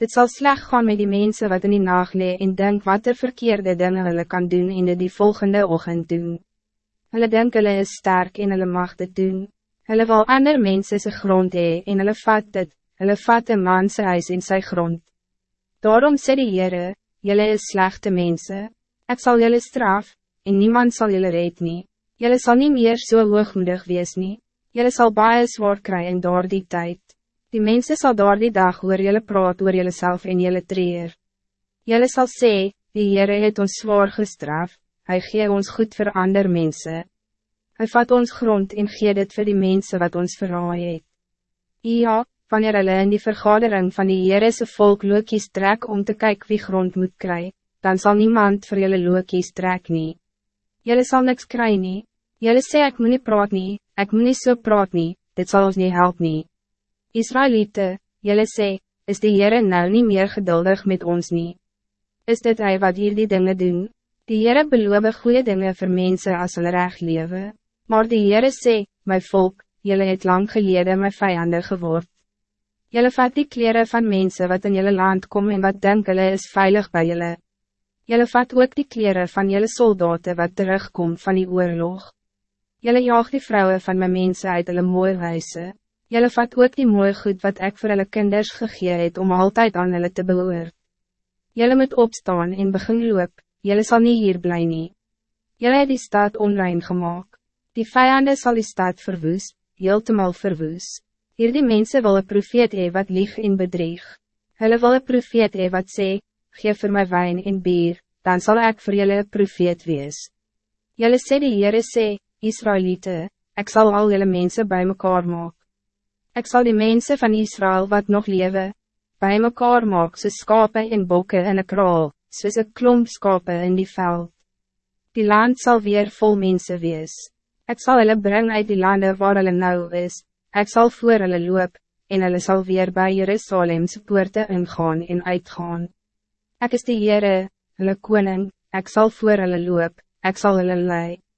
Dit zal slecht gaan met die mensen wat in die nacht lee en denk wat er verkeerde dingen hulle kan doen en dit die volgende ochtend doen. Hulle denk hulle is sterk en hulle mag dit doen. Hulle wil ander mense sy grond hee en hulle vat dit, hulle vat een man sy huis in sy grond. Daarom sê die Heere, julle is slechte mensen. Ik zal jullie straf, en niemand zal jullie red nie. Jullie zal niet meer zo so hoogmoedig wees nie. Jullie zal baie zwaar krijgen door die tijd. Die mensen zal door die dag hoor jullie praat oor jullie zelf en jullie treer. Jullie zal sê, die Heere het ons zwaar gestraf, hij gee ons goed voor ander mensen. Hij vat ons grond en gee dit voor die mensen wat ons verraai het. Ja, wanneer hulle in die vergadering van die Heerese volk lookies trek om te kijken wie grond moet krijgen, dan zal niemand voor jullie lookies trek nie. Jullie zal niks krijgen nie. Jullie sê ek moet nie praat nie, ek moet nie so praat nie, dit zal ons niet helpen. nie. Israëlieten, jullie sê, is die Heere nou niet meer geduldig met ons nie? Is dit hij wat hier die dingen doen? Die Heere beloof goede dingen voor mensen als hulle recht leven. Maar die Heere sê, my volk, jullie het lang geleden my vijanden geword. Jullie vat die kleren van mensen wat in jullie land komen en wat denken hulle is veilig bij jullie. Jullie vat ook die kleren van jullie soldaten wat terugkom van die oorlog. Jullie jaag die vrouwen van mijn mensen uit hulle mooie huise. Jelle vat ook die mooie goed wat ik voor hulle kinders gegee het om altijd aan hulle te behoor. Jelle moet opstaan en begin loop, jelle zal niet hier blij nie. Jelle het die stad onrein gemaakt. Die vijanden zal die stad verwoes, heeltemal verwoes. Hier die mensen wil een profeet hee wat lieg en bedrieg. Hulle wil een profeet hee wat sê, geef voor my wijn en bier, dan zal ik voor een profeet wees. Jelle sê die Heere sê, Israëlieten, ik zal al jullie mensen bij mekaar maak. Ik zal die mensen van Israël wat nog leven, bij mekaar maak soos skape en bokke in een kraal, soos een klomp skape in die veld. Die land zal weer vol mensen wees. Ik zal hulle brengen uit die landen waar hulle nou is, ik zal voor hulle loop, en hulle sal weer bij Jerusalemse poorte ingaan en uitgaan. Ik is die Heere, hulle koning, ik zal voor hulle loop, ik zal hulle leiden.